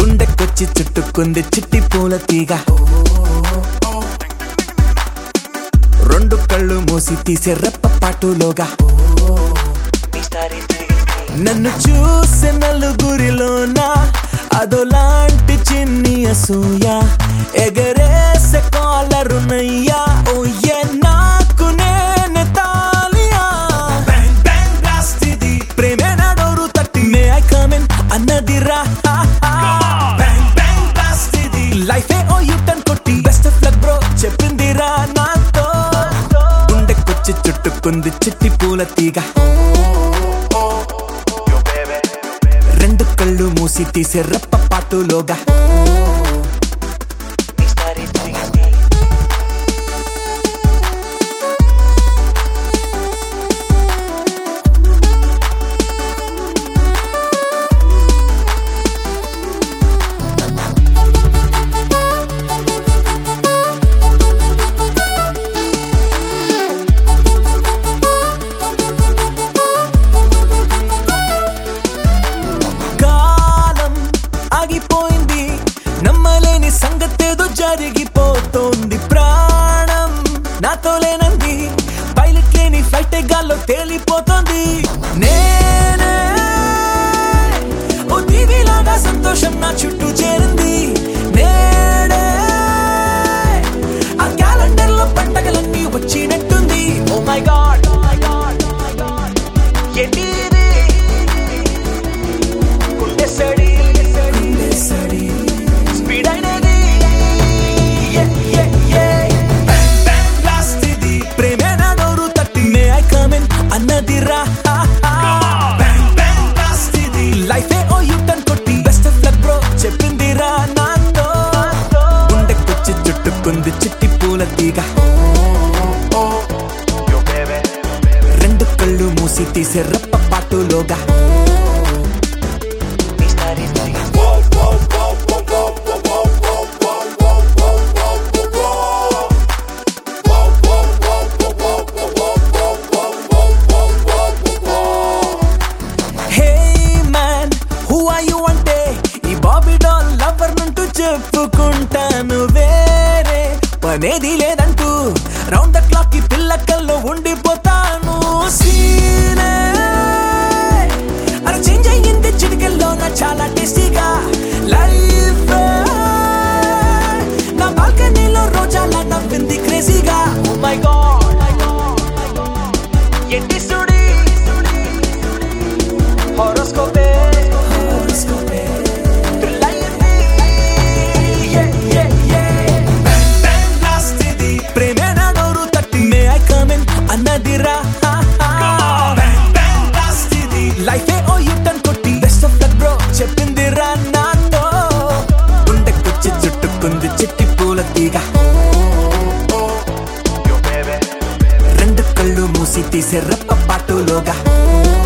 గుండెకొచ్చి చుట్టుకుంది చిట్టి పూల తీగ. రెండు కళ్ళు మూసి తీసే రెప్ప పాటులోగా నన్ను చూసే నలుగురిలోనా? అదొలాంటి చిన్ని అసూయ. అన్నదిరా లైఫే ఓ యూటన్ కొట్టి బెస్ట్ ఆఫ్ లక్ బ్రో చెప్పిందిరా నాతో. గుండెకొచ్చి చుట్టుకుంది చిట్టి పూల తీగ. రెండు కళ్ళు మూసి తీసే రప్ప పాటులోగా కరిగిపోతుంది ప్రాణం. నాతో లేనంది. పైలట్ లేని ఫ్లైట్ గాల్లో తేలిపోతుంది. dice rap అనేది లేదంటూ రౌండ్ ద క్లాక్కి పిల్లకల్లో ఉండిపోతాను. సీనే tu loca.